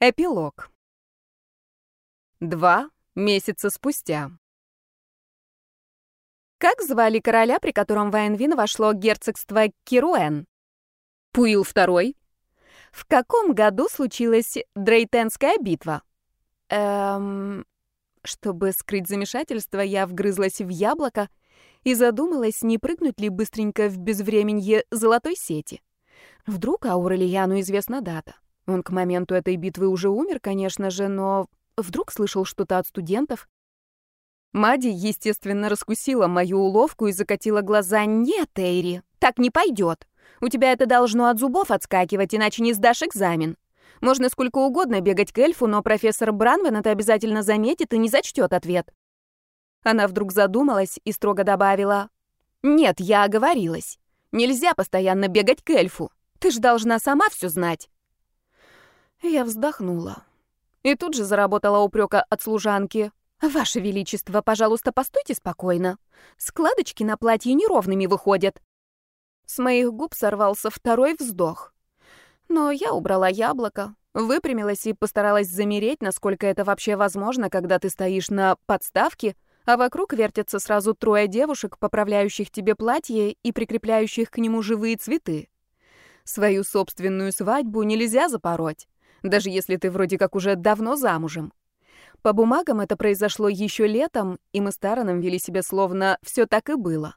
Эпилог. Два месяца спустя. Как звали короля, при котором в Айнвин вошло герцогство Кируэн? Пуил II. В каком году случилась Дрейтенская битва? Эм... Чтобы скрыть замешательство, я вгрызлась в яблоко и задумалась, не прыгнуть ли быстренько в безвременье золотой сети. Вдруг Аурелияну известна дата. Он к моменту этой битвы уже умер, конечно же, но вдруг слышал что-то от студентов. Мади, естественно, раскусила мою уловку и закатила глаза. «Нет, Эйри, так не пойдет. У тебя это должно от зубов отскакивать, иначе не сдашь экзамен. Можно сколько угодно бегать к эльфу, но профессор Бранвен это обязательно заметит и не зачтет ответ». Она вдруг задумалась и строго добавила. «Нет, я оговорилась. Нельзя постоянно бегать к эльфу. Ты ж должна сама все знать». Я вздохнула. И тут же заработала упрека от служанки. «Ваше Величество, пожалуйста, постойте спокойно. Складочки на платье неровными выходят». С моих губ сорвался второй вздох. Но я убрала яблоко, выпрямилась и постаралась замереть, насколько это вообще возможно, когда ты стоишь на подставке, а вокруг вертятся сразу трое девушек, поправляющих тебе платье и прикрепляющих к нему живые цветы. Свою собственную свадьбу нельзя запороть даже если ты вроде как уже давно замужем. По бумагам это произошло еще летом, и мы с Тараном вели себя словно все так и было.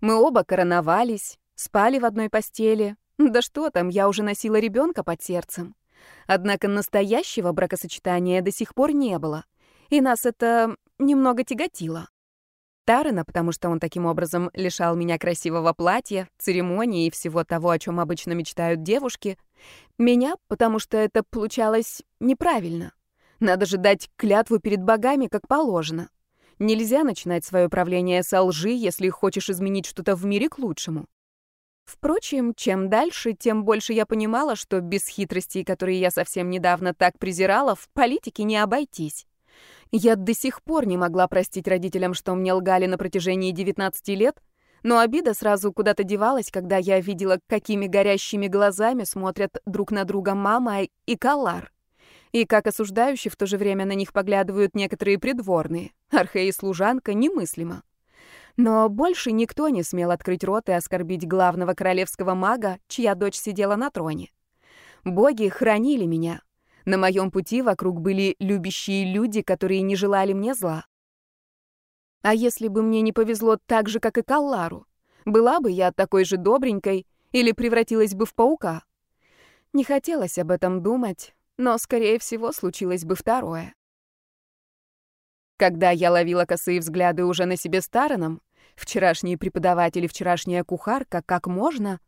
Мы оба короновались, спали в одной постели. Да что там, я уже носила ребенка под сердцем. Однако настоящего бракосочетания до сих пор не было, и нас это немного тяготило. Тарана, потому что он таким образом лишал меня красивого платья, церемонии и всего того, о чем обычно мечтают девушки. Меня, потому что это получалось неправильно. Надо же дать клятву перед богами, как положено. Нельзя начинать свое правление со лжи, если хочешь изменить что-то в мире к лучшему. Впрочем, чем дальше, тем больше я понимала, что без хитростей, которые я совсем недавно так презирала, в политике не обойтись. Я до сих пор не могла простить родителям, что мне лгали на протяжении 19 лет, но обида сразу куда-то девалась, когда я видела, какими горящими глазами смотрят друг на друга мама и Калар. И как осуждающие в то же время на них поглядывают некоторые придворные. Архей и служанка немыслимо. Но больше никто не смел открыть рот и оскорбить главного королевского мага, чья дочь сидела на троне. Боги хранили меня, на моем пути вокруг были любящие люди, которые не желали мне зла. А если бы мне не повезло так же, как и Каллару? Была бы я такой же добренькой или превратилась бы в паука? Не хотелось об этом думать, но, скорее всего, случилось бы второе. Когда я ловила косые взгляды уже на себе стараном, вчерашний преподаватель и вчерашняя кухарка, как можно,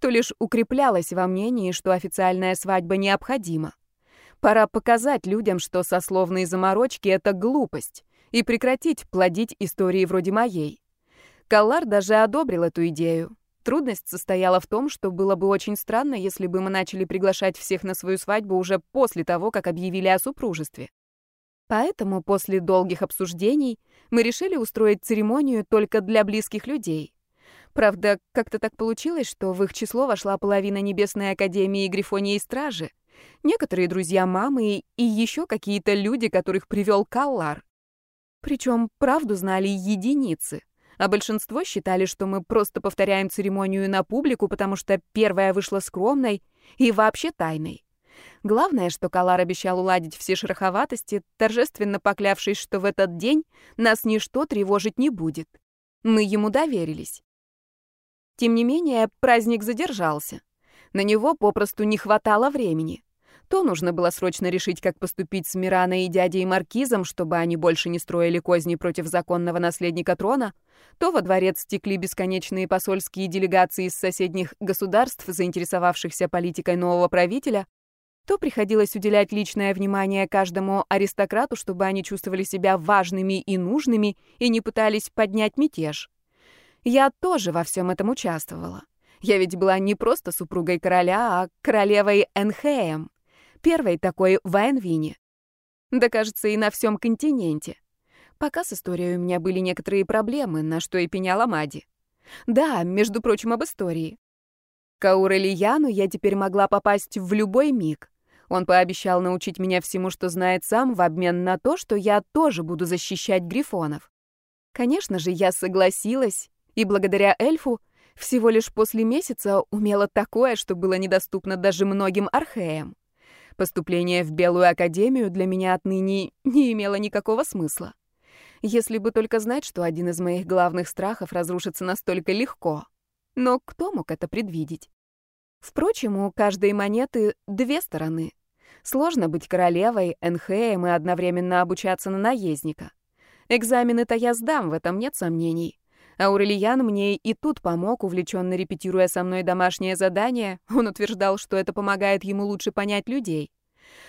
то лишь укреплялась во мнении, что официальная свадьба необходима. Пора показать людям, что сословные заморочки — это глупость, и прекратить плодить истории вроде моей. Каллар даже одобрил эту идею. Трудность состояла в том, что было бы очень странно, если бы мы начали приглашать всех на свою свадьбу уже после того, как объявили о супружестве. Поэтому после долгих обсуждений мы решили устроить церемонию только для близких людей. Правда, как-то так получилось, что в их число вошла половина Небесной Академии Грифонии Стражи — некоторые друзья мамы и еще какие-то люди, которых привел Каллар. Причем правду знали единицы, а большинство считали, что мы просто повторяем церемонию на публику, потому что первая вышла скромной и вообще тайной. Главное, что Калар обещал уладить все шероховатости, торжественно поклявшись, что в этот день нас ничто тревожить не будет. Мы ему доверились. Тем не менее, праздник задержался. На него попросту не хватало времени. То нужно было срочно решить, как поступить с Мираной и дядей Маркизом, чтобы они больше не строили козни против законного наследника трона, то во дворец стекли бесконечные посольские делегации из соседних государств, заинтересовавшихся политикой нового правителя, то приходилось уделять личное внимание каждому аристократу, чтобы они чувствовали себя важными и нужными и не пытались поднять мятеж. Я тоже во всем этом участвовала. Я ведь была не просто супругой короля, а королевой Энхеем первой такой в Айнвине. Да, кажется, и на всем континенте. Пока с историей у меня были некоторые проблемы, на что и пеняла Мади. Да, между прочим, об истории. К Аурелияну я теперь могла попасть в любой миг. Он пообещал научить меня всему, что знает сам, в обмен на то, что я тоже буду защищать грифонов. Конечно же, я согласилась, и благодаря эльфу всего лишь после месяца умела такое, что было недоступно даже многим археям. Поступление в Белую Академию для меня отныне не имело никакого смысла. Если бы только знать, что один из моих главных страхов разрушится настолько легко. Но кто мог это предвидеть? Впрочем, у каждой монеты две стороны. Сложно быть королевой, энхеем и одновременно обучаться на наездника. Экзамены-то я сдам, в этом нет сомнений. Аурельян мне и тут помог, увлеченно репетируя со мной домашнее задание. Он утверждал, что это помогает ему лучше понять людей.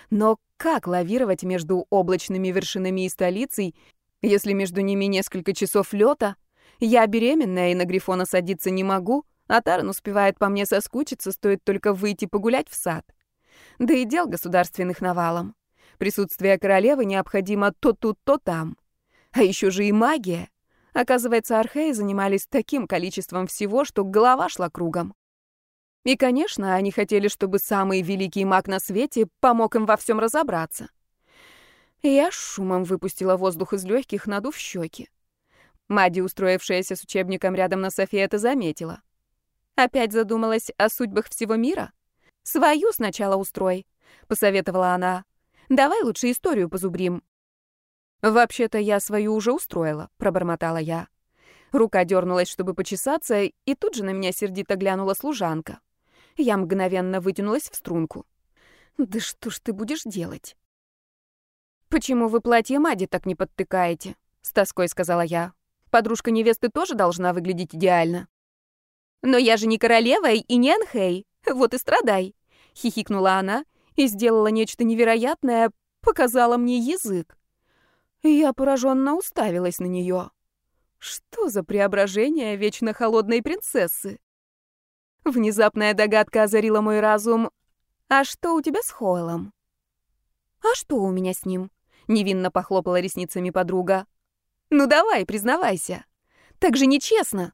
Но как лавировать между облачными вершинами и столицей, если между ними несколько часов лета? Я беременная и на Грифона садиться не могу, а Таран успевает по мне соскучиться, стоит только выйти погулять в сад. Да и дел государственных навалом. Присутствие королевы необходимо то тут, то там. А еще же и магия. Оказывается, археи занимались таким количеством всего, что голова шла кругом. И, конечно, они хотели, чтобы самый великий маг на свете помог им во всем разобраться. Я шумом выпустила воздух из легких, надув щеки. Мади, устроившаяся с учебником рядом на софе, это заметила. Опять задумалась о судьбах всего мира? Свою сначала устрой, посоветовала она. Давай лучше историю позубрим. «Вообще-то я свою уже устроила», — пробормотала я. Рука дернулась, чтобы почесаться, и тут же на меня сердито глянула служанка. Я мгновенно вытянулась в струнку. «Да что ж ты будешь делать?» «Почему вы платье Мади так не подтыкаете?» — с тоской сказала я. «Подружка невесты тоже должна выглядеть идеально». «Но я же не королева и не Анхей, вот и страдай», — хихикнула она и сделала нечто невероятное, показала мне язык. Я пораженно уставилась на нее. Что за преображение вечно холодной принцессы? Внезапная догадка озарила мой разум. «А что у тебя с Хойлом?» «А что у меня с ним?» — невинно похлопала ресницами подруга. «Ну давай, признавайся. Так же нечестно!»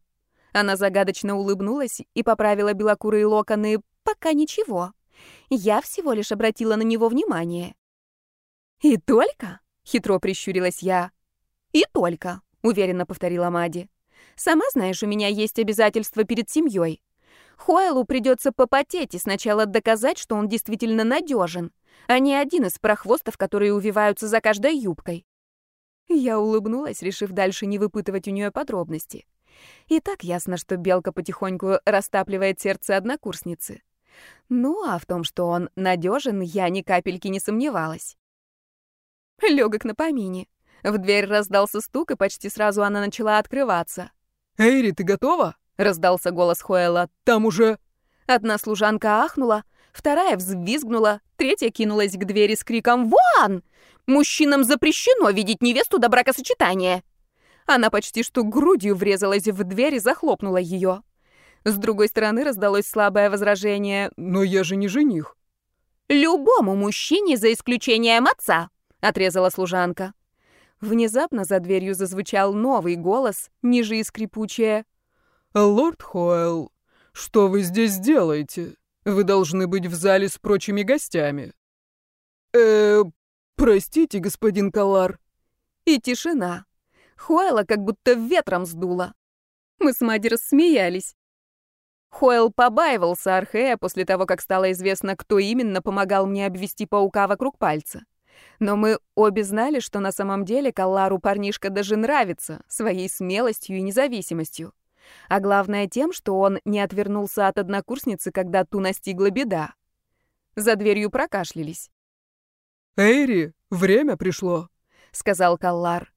Она загадочно улыбнулась и поправила белокурые локоны. «Пока ничего. Я всего лишь обратила на него внимание». «И только?» Хитро прищурилась я. «И только», — уверенно повторила Мади. «Сама знаешь, у меня есть обязательства перед семьей. Хойлу придется попотеть и сначала доказать, что он действительно надежен, а не один из прохвостов, которые увиваются за каждой юбкой». Я улыбнулась, решив дальше не выпытывать у нее подробности. И так ясно, что Белка потихоньку растапливает сердце однокурсницы. Ну, а в том, что он надежен, я ни капельки не сомневалась. Легок на помине. В дверь раздался стук, и почти сразу она начала открываться. «Эйри, ты готова?» — раздался голос Хоэла. «Там уже...» Одна служанка ахнула, вторая взвизгнула, третья кинулась к двери с криком «Вон! Мужчинам запрещено видеть невесту до бракосочетания!» Она почти что грудью врезалась в дверь и захлопнула ее. С другой стороны раздалось слабое возражение «Но я же не жених». «Любому мужчине, за исключением отца», отрезала служанка. Внезапно за дверью зазвучал новый голос, ниже и скрипучее. «Лорд Хоэл, что вы здесь делаете? Вы должны быть в зале с прочими гостями». «Э, простите, господин Калар». И тишина. Хоэла как будто ветром сдуло. Мы с Мади рассмеялись. Хоэл побаивался Архея после того, как стало известно, кто именно помогал мне обвести паука вокруг пальца. Но мы обе знали, что на самом деле Каллару парнишка даже нравится своей смелостью и независимостью. А главное тем, что он не отвернулся от однокурсницы, когда ту настигла беда. За дверью прокашлялись. «Эйри, время пришло», — сказал Каллар.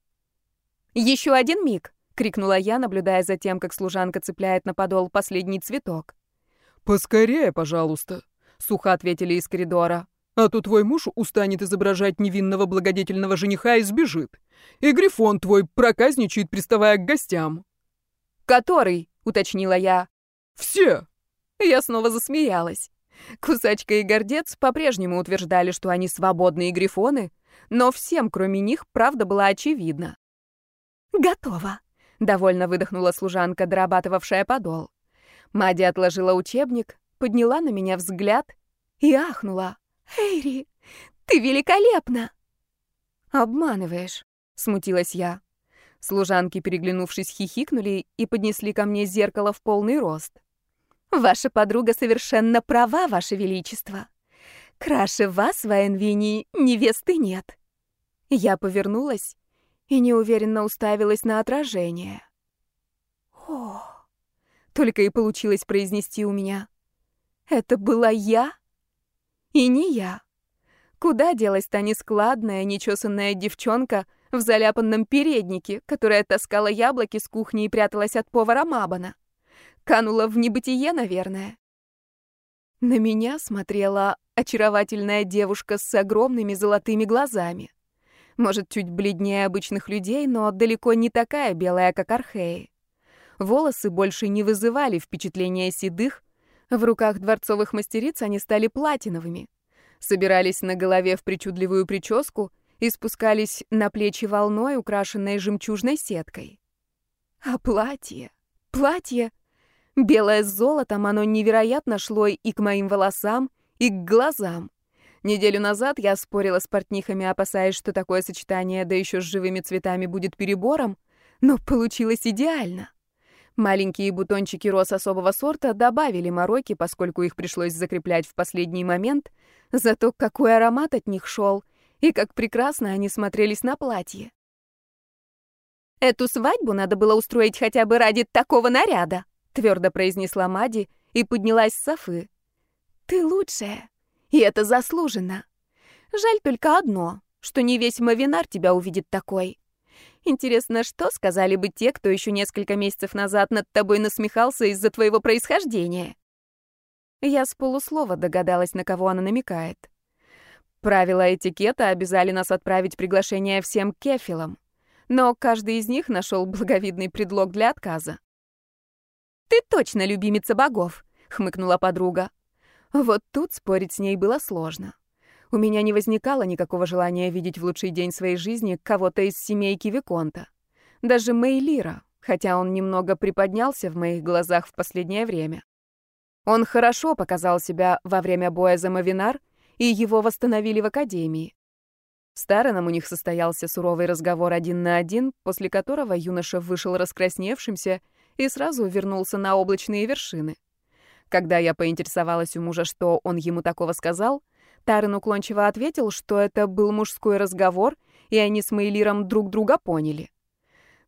«Еще один миг!» — крикнула я, наблюдая за тем, как служанка цепляет на подол последний цветок. «Поскорее, пожалуйста», — сухо ответили из коридора. А то твой муж устанет изображать невинного благодетельного жениха и сбежит. И Грифон твой проказничает, приставая к гостям. «Который?» — уточнила я. «Все!» Я снова засмеялась. Кусачка и Гордец по-прежнему утверждали, что они свободные грифоны, но всем, кроме них, правда была очевидна. «Готово!» — довольно выдохнула служанка, дорабатывавшая подол. Мади отложила учебник, подняла на меня взгляд и ахнула. «Эйри, ты великолепна!» «Обманываешь», — смутилась я. Служанки, переглянувшись, хихикнули и поднесли ко мне зеркало в полный рост. «Ваша подруга совершенно права, Ваше Величество. Краше вас, Ваенвини, невесты нет». Я повернулась и неуверенно уставилась на отражение. «О!» — только и получилось произнести у меня. «Это была я?» И не я. Куда делась та нескладная, нечесанная девчонка в заляпанном переднике, которая таскала яблоки с кухни и пряталась от повара Мабана? Канула в небытие, наверное. На меня смотрела очаровательная девушка с огромными золотыми глазами. Может, чуть бледнее обычных людей, но далеко не такая белая, как Археи. Волосы больше не вызывали впечатления седых, в руках дворцовых мастериц они стали платиновыми. Собирались на голове в причудливую прическу и спускались на плечи волной, украшенной жемчужной сеткой. А платье, платье, белое с золотом, оно невероятно шло и к моим волосам, и к глазам. Неделю назад я спорила с портнихами, опасаясь, что такое сочетание, да еще с живыми цветами, будет перебором, но получилось идеально. Маленькие бутончики роз особого сорта добавили мороки, поскольку их пришлось закреплять в последний момент, зато какой аромат от них шел, и как прекрасно они смотрелись на платье. «Эту свадьбу надо было устроить хотя бы ради такого наряда», твердо произнесла Мади и поднялась с софы. «Ты лучшая, и это заслуженно. Жаль только одно, что не весь Мавинар тебя увидит такой». Интересно, что сказали бы те, кто еще несколько месяцев назад над тобой насмехался из-за твоего происхождения? Я с полуслова догадалась, на кого она намекает. Правила этикета обязали нас отправить приглашение всем кефилам, но каждый из них нашел благовидный предлог для отказа. «Ты точно любимица богов», — хмыкнула подруга. Вот тут спорить с ней было сложно. У меня не возникало никакого желания видеть в лучший день своей жизни кого-то из семейки Виконта. Даже Мейлира, хотя он немного приподнялся в моих глазах в последнее время. Он хорошо показал себя во время боя за Мавинар, и его восстановили в Академии. С Тараном у них состоялся суровый разговор один на один, после которого юноша вышел раскрасневшимся и сразу вернулся на облачные вершины. Когда я поинтересовалась у мужа, что он ему такого сказал — Тарен уклончиво ответил, что это был мужской разговор, и они с Мейлиром друг друга поняли.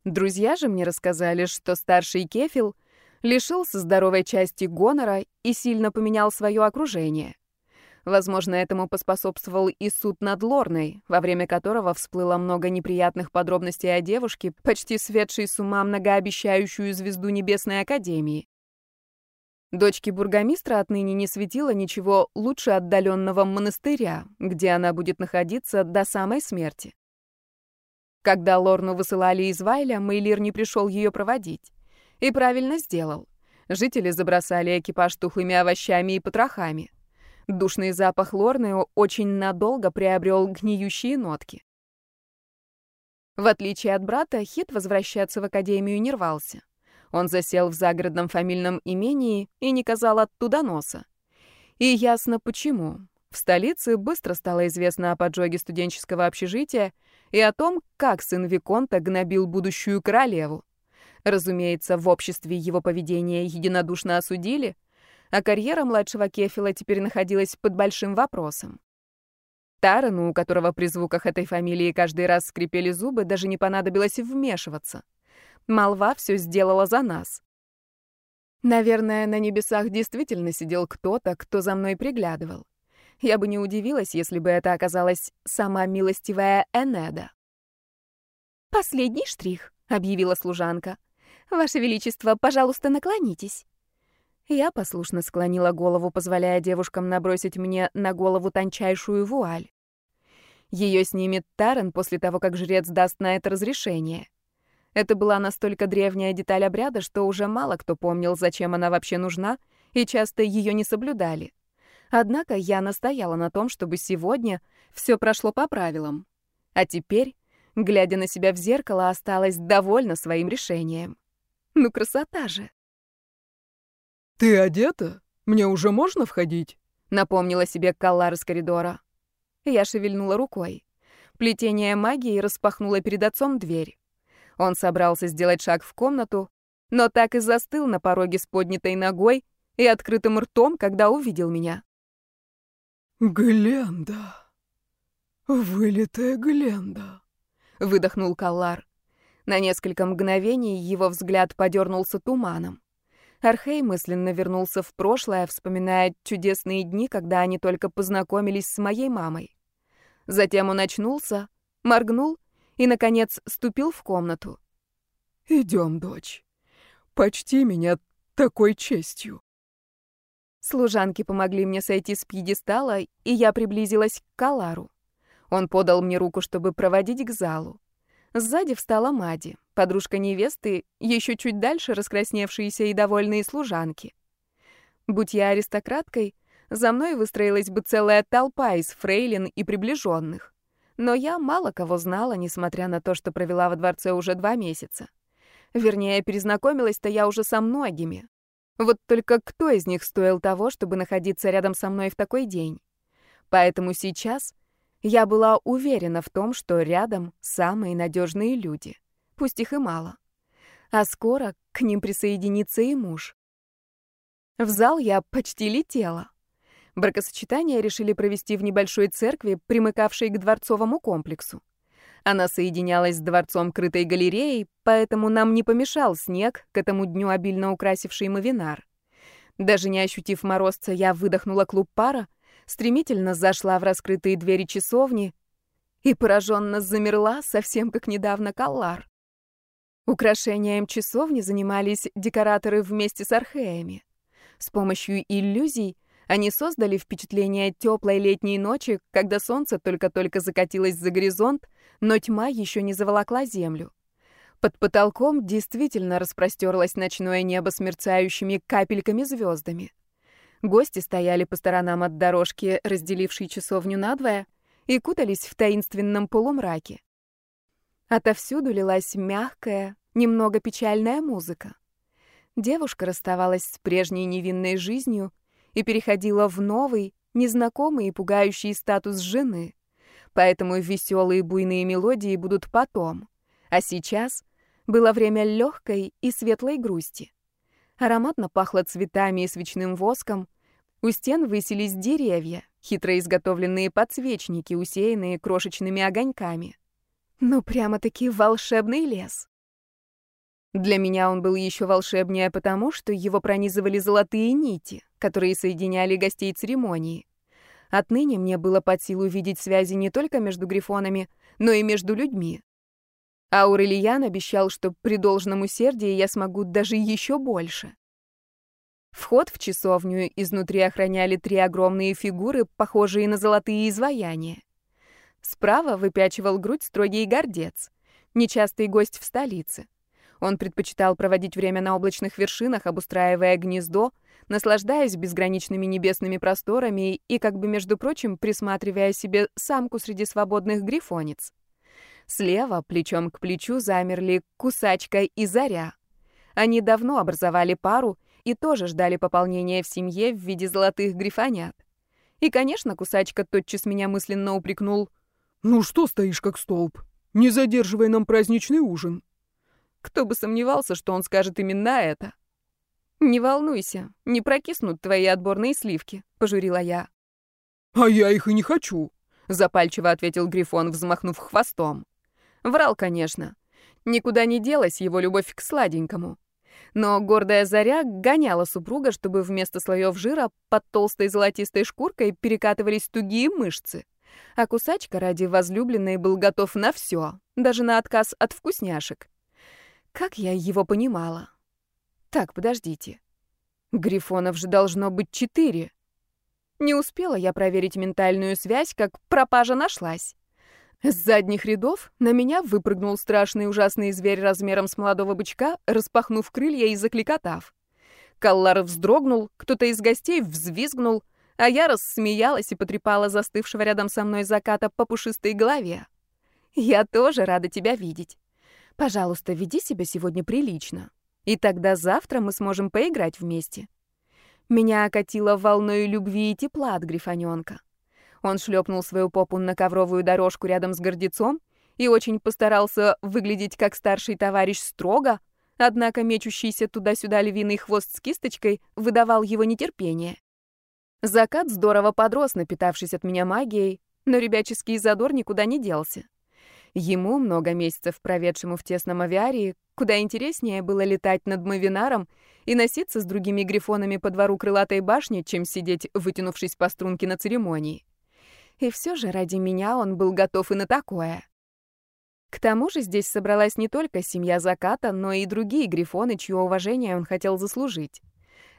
Друзья же мне рассказали, что старший Кефил лишился здоровой части гонора и сильно поменял свое окружение. Возможно, этому поспособствовал и суд над Лорной, во время которого всплыло много неприятных подробностей о девушке, почти светшей с ума многообещающую звезду Небесной Академии. Дочке бургомистра отныне не светило ничего лучше отдаленного монастыря, где она будет находиться до самой смерти. Когда Лорну высылали из Вайля, Мейлир не пришел ее проводить. И правильно сделал. Жители забросали экипаж тухлыми овощами и потрохами. Душный запах Лорны очень надолго приобрел гниющие нотки. В отличие от брата, Хит возвращаться в академию не рвался. Он засел в загородном фамильном имении и не казал оттуда носа. И ясно почему. В столице быстро стало известно о поджоге студенческого общежития и о том, как сын Виконта гнобил будущую королеву. Разумеется, в обществе его поведение единодушно осудили, а карьера младшего Кефила теперь находилась под большим вопросом. Тарану, у которого при звуках этой фамилии каждый раз скрипели зубы, даже не понадобилось вмешиваться. Молва все сделала за нас. Наверное, на небесах действительно сидел кто-то, кто за мной приглядывал. Я бы не удивилась, если бы это оказалась сама милостивая Энеда. «Последний штрих», — объявила служанка. «Ваше Величество, пожалуйста, наклонитесь». Я послушно склонила голову, позволяя девушкам набросить мне на голову тончайшую вуаль. Ее снимет Таран после того, как жрец даст на это разрешение. Это была настолько древняя деталь обряда, что уже мало кто помнил, зачем она вообще нужна, и часто ее не соблюдали. Однако я настояла на том, чтобы сегодня все прошло по правилам. А теперь, глядя на себя в зеркало, осталась довольна своим решением. Ну, красота же! «Ты одета? Мне уже можно входить?» напомнила себе Каллар из коридора. Я шевельнула рукой. Плетение магии распахнуло перед отцом дверь. Он собрался сделать шаг в комнату, но так и застыл на пороге с поднятой ногой и открытым ртом, когда увидел меня. «Гленда! Вылитая Гленда!» — выдохнул Каллар. На несколько мгновений его взгляд подернулся туманом. Архей мысленно вернулся в прошлое, вспоминая чудесные дни, когда они только познакомились с моей мамой. Затем он очнулся, моргнул и, наконец, ступил в комнату. «Идем, дочь. Почти меня такой честью». Служанки помогли мне сойти с пьедестала, и я приблизилась к Калару. Он подал мне руку, чтобы проводить к залу. Сзади встала Мади, подружка невесты, еще чуть дальше раскрасневшиеся и довольные служанки. Будь я аристократкой, за мной выстроилась бы целая толпа из фрейлин и приближенных. Но я мало кого знала, несмотря на то, что провела во дворце уже два месяца. Вернее, перезнакомилась-то я уже со многими. Вот только кто из них стоил того, чтобы находиться рядом со мной в такой день? Поэтому сейчас я была уверена в том, что рядом самые надежные люди, пусть их и мало. А скоро к ним присоединится и муж. В зал я почти летела. Бракосочетание решили провести в небольшой церкви, примыкавшей к дворцовому комплексу. Она соединялась с дворцом крытой галереей, поэтому нам не помешал снег, к этому дню обильно украсивший Мавинар. Даже не ощутив морозца, я выдохнула клуб пара, стремительно зашла в раскрытые двери часовни и пораженно замерла, совсем как недавно Каллар. Украшением часовни занимались декораторы вместе с археями. С помощью иллюзий они создали впечатление теплой летней ночи, когда солнце только-только закатилось за горизонт, но тьма еще не заволокла землю. Под потолком действительно распростерлось ночное небо с мерцающими капельками-звездами. Гости стояли по сторонам от дорожки, разделившей часовню надвое, и кутались в таинственном полумраке. Отовсюду лилась мягкая, немного печальная музыка. Девушка расставалась с прежней невинной жизнью и переходила в новый, незнакомый и пугающий статус жены. Поэтому веселые буйные мелодии будут потом. А сейчас было время легкой и светлой грусти. Ароматно пахло цветами и свечным воском. У стен высились деревья, хитро изготовленные подсвечники, усеянные крошечными огоньками. Ну, прямо-таки волшебный лес. Для меня он был еще волшебнее потому, что его пронизывали золотые нити, которые соединяли гостей церемонии. Отныне мне было под силу видеть связи не только между грифонами, но и между людьми. Аурелиян обещал, что при должном усердии я смогу даже еще больше. Вход в часовню изнутри охраняли три огромные фигуры, похожие на золотые изваяния. Справа выпячивал грудь строгий гордец, нечастый гость в столице. Он предпочитал проводить время на облачных вершинах, обустраивая гнездо, наслаждаясь безграничными небесными просторами и, как бы между прочим, присматривая себе самку среди свободных грифонец. Слева, плечом к плечу, замерли Кусачка и Заря. Они давно образовали пару и тоже ждали пополнения в семье в виде золотых грифонят. И, конечно, Кусачка тотчас меня мысленно упрекнул. «Ну что стоишь как столб? Не задерживай нам праздничный ужин». Кто бы сомневался, что он скажет именно это. «Не волнуйся, не прокиснут твои отборные сливки», — пожурила я. «А я их и не хочу», — запальчиво ответил Грифон, взмахнув хвостом. Врал, конечно. Никуда не делась его любовь к сладенькому. Но гордая Заря гоняла супруга, чтобы вместо слоев жира под толстой золотистой шкуркой перекатывались тугие мышцы. А кусачка ради возлюбленной был готов на все, даже на отказ от вкусняшек. Как я его понимала? Так, подождите. Грифонов же должно быть четыре. Не успела я проверить ментальную связь, как пропажа нашлась. С задних рядов на меня выпрыгнул страшный ужасный зверь размером с молодого бычка, распахнув крылья и закликотав. Каллар вздрогнул, кто-то из гостей взвизгнул, а я рассмеялась и потрепала застывшего рядом со мной заката по пушистой голове. «Я тоже рада тебя видеть. Пожалуйста, веди себя сегодня прилично, и тогда завтра мы сможем поиграть вместе». Меня окатило волной любви и тепла от грифонёнка. Он шлепнул свою попу на ковровую дорожку рядом с гордецом и очень постарался выглядеть как старший товарищ строго, однако мечущийся туда-сюда львиный хвост с кисточкой выдавал его нетерпение. Закат здорово подрос, напитавшись от меня магией, но ребяческий задор никуда не делся. Ему, много месяцев проведшему в тесном авиарии, куда интереснее было летать над Мавинаром и носиться с другими грифонами по двору крылатой башни, чем сидеть, вытянувшись по струнке на церемонии. И все же ради меня он был готов и на такое. К тому же здесь собралась не только семья Заката, но и другие грифоны, чье уважение он хотел заслужить.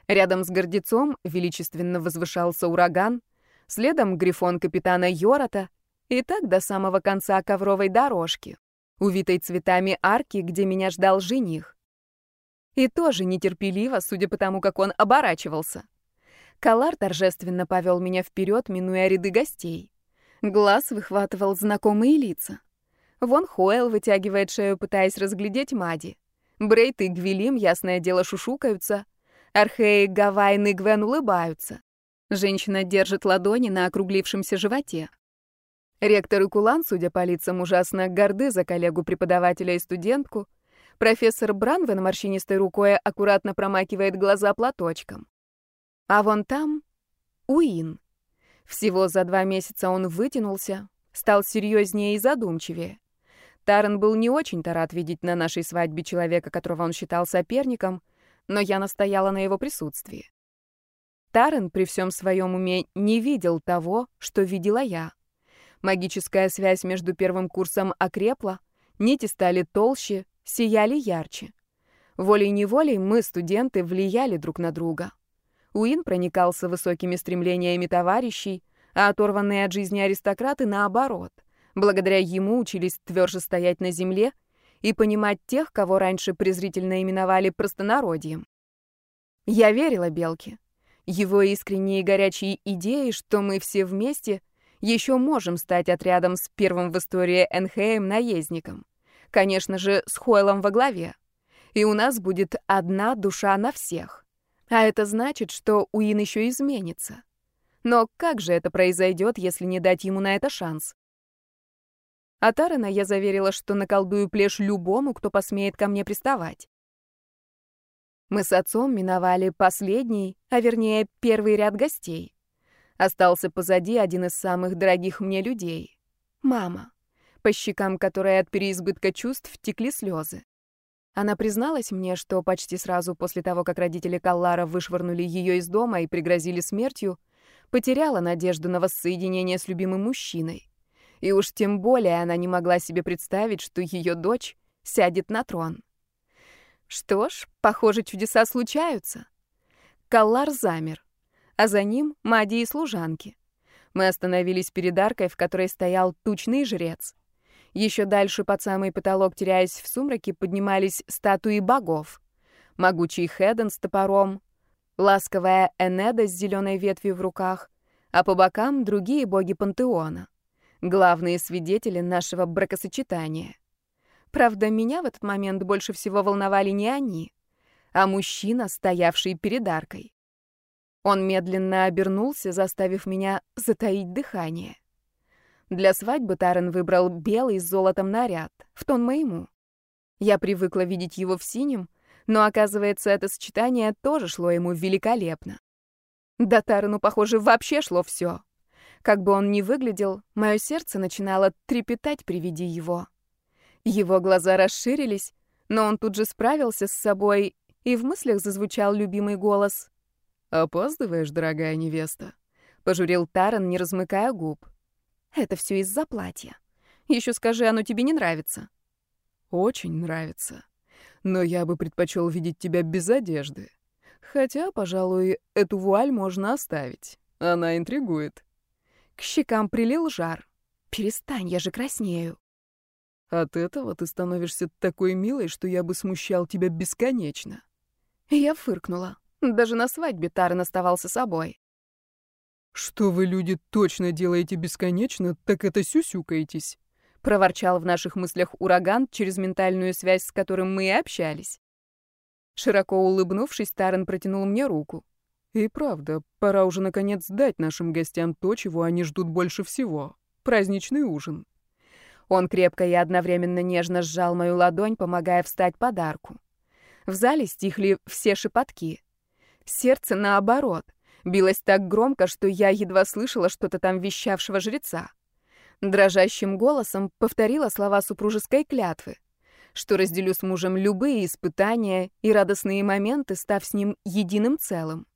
Рядом с гордецом величественно возвышался ураган, следом грифон капитана Йорота, и так до самого конца ковровой дорожки, увитой цветами арки, где меня ждал жених. И тоже нетерпеливо, судя по тому, как он оборачивался. Калар торжественно повел меня вперед, минуя ряды гостей. Глаз выхватывал знакомые лица. Вон Хоэл вытягивает шею, пытаясь разглядеть Мади. Брейт и Гвилим, ясное дело, шушукаются. Археи, Гавайн и Гвен улыбаются. Женщина держит ладони на округлившемся животе. Ректор и Кулан, судя по лицам, ужасно горды за коллегу-преподавателя и студентку. Профессор Бранвен морщинистой рукой аккуратно промакивает глаза платочком. А вон там — Уин. Всего за два месяца он вытянулся, стал серьезнее и задумчивее. Таран был не очень-то рад видеть на нашей свадьбе человека, которого он считал соперником, но я настояла на его присутствии. Таран при всем своем уме не видел того, что видела я. Магическая связь между первым курсом окрепла, нити стали толще, сияли ярче. Волей-неволей мы, студенты, влияли друг на друга. Уин проникался высокими стремлениями товарищей, а оторванные от жизни аристократы наоборот — Благодаря ему учились тверже стоять на земле и понимать тех, кого раньше презрительно именовали простонародьем. Я верила Белке. Его искренние и горячие идеи, что мы все вместе еще можем стать отрядом с первым в истории Энхеем наездником. Конечно же, с Хойлом во главе. И у нас будет одна душа на всех. А это значит, что Уин еще изменится. Но как же это произойдет, если не дать ему на это шанс? А Тарана я заверила, что наколдую плешь любому, кто посмеет ко мне приставать. Мы с отцом миновали последний, а вернее первый ряд гостей. Остался позади один из самых дорогих мне людей — мама, по щекам которой от переизбытка чувств текли слезы. Она призналась мне, что почти сразу после того, как родители Каллара вышвырнули ее из дома и пригрозили смертью, потеряла надежду на воссоединение с любимым мужчиной. И уж тем более она не могла себе представить, что ее дочь сядет на трон. Что ж, похоже, чудеса случаются. Каллар замер, а за ним Мади и служанки. Мы остановились перед аркой, в которой стоял тучный жрец. Еще дальше под самый потолок, теряясь в сумраке, поднимались статуи богов. Могучий Хеден с топором, ласковая Энеда с зеленой ветвью в руках, а по бокам другие боги пантеона главные свидетели нашего бракосочетания. Правда, меня в этот момент больше всего волновали не они, а мужчина, стоявший перед аркой. Он медленно обернулся, заставив меня затаить дыхание. Для свадьбы Тарен выбрал белый с золотом наряд, в тон моему. Я привыкла видеть его в синем, но, оказывается, это сочетание тоже шло ему великолепно. Да Тарену, похоже, вообще шло все. Как бы он ни выглядел, мое сердце начинало трепетать при виде его. Его глаза расширились, но он тут же справился с собой, и в мыслях зазвучал любимый голос. «Опаздываешь, дорогая невеста?» — пожурил Таран, не размыкая губ. «Это все из-за платья. Еще скажи, оно тебе не нравится?» «Очень нравится. Но я бы предпочел видеть тебя без одежды. Хотя, пожалуй, эту вуаль можно оставить. Она интригует». К щекам прилил жар. «Перестань, я же краснею». «От этого ты становишься такой милой, что я бы смущал тебя бесконечно». Я фыркнула. Даже на свадьбе Таран оставался собой. «Что вы, люди, точно делаете бесконечно, так это сюсюкаетесь», — проворчал в наших мыслях ураган, через ментальную связь с которым мы и общались. Широко улыбнувшись, Таран протянул мне руку. И правда, пора уже наконец дать нашим гостям то, чего они ждут больше всего — праздничный ужин. Он крепко и одновременно нежно сжал мою ладонь, помогая встать подарку. В зале стихли все шепотки. Сердце, наоборот, билось так громко, что я едва слышала что-то там вещавшего жреца. Дрожащим голосом повторила слова супружеской клятвы, что разделю с мужем любые испытания и радостные моменты, став с ним единым целым.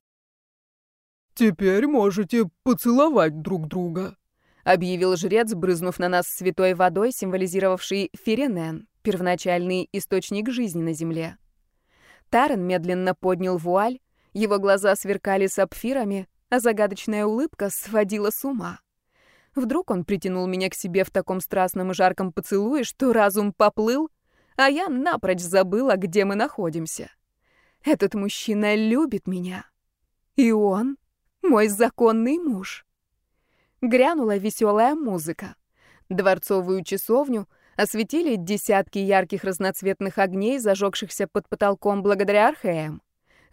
«Теперь можете поцеловать друг друга», — объявил жрец, брызнув на нас святой водой, символизировавшей Ференен, первоначальный источник жизни на земле. Тарен медленно поднял вуаль, его глаза сверкали сапфирами, а загадочная улыбка сводила с ума. Вдруг он притянул меня к себе в таком страстном и жарком поцелуе, что разум поплыл, а я напрочь забыла, где мы находимся. Этот мужчина любит меня. И он мой законный муж. Грянула веселая музыка. Дворцовую часовню осветили десятки ярких разноцветных огней, зажегшихся под потолком благодаря археям.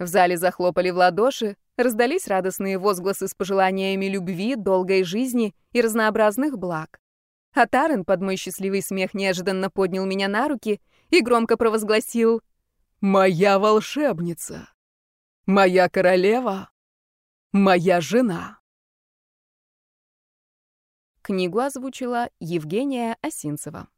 В зале захлопали в ладоши, раздались радостные возгласы с пожеланиями любви, долгой жизни и разнообразных благ. А Тарен под мой счастливый смех неожиданно поднял меня на руки и громко провозгласил «Моя волшебница! Моя королева!» Моя жена. Книгу озвучила Евгения Осинцева.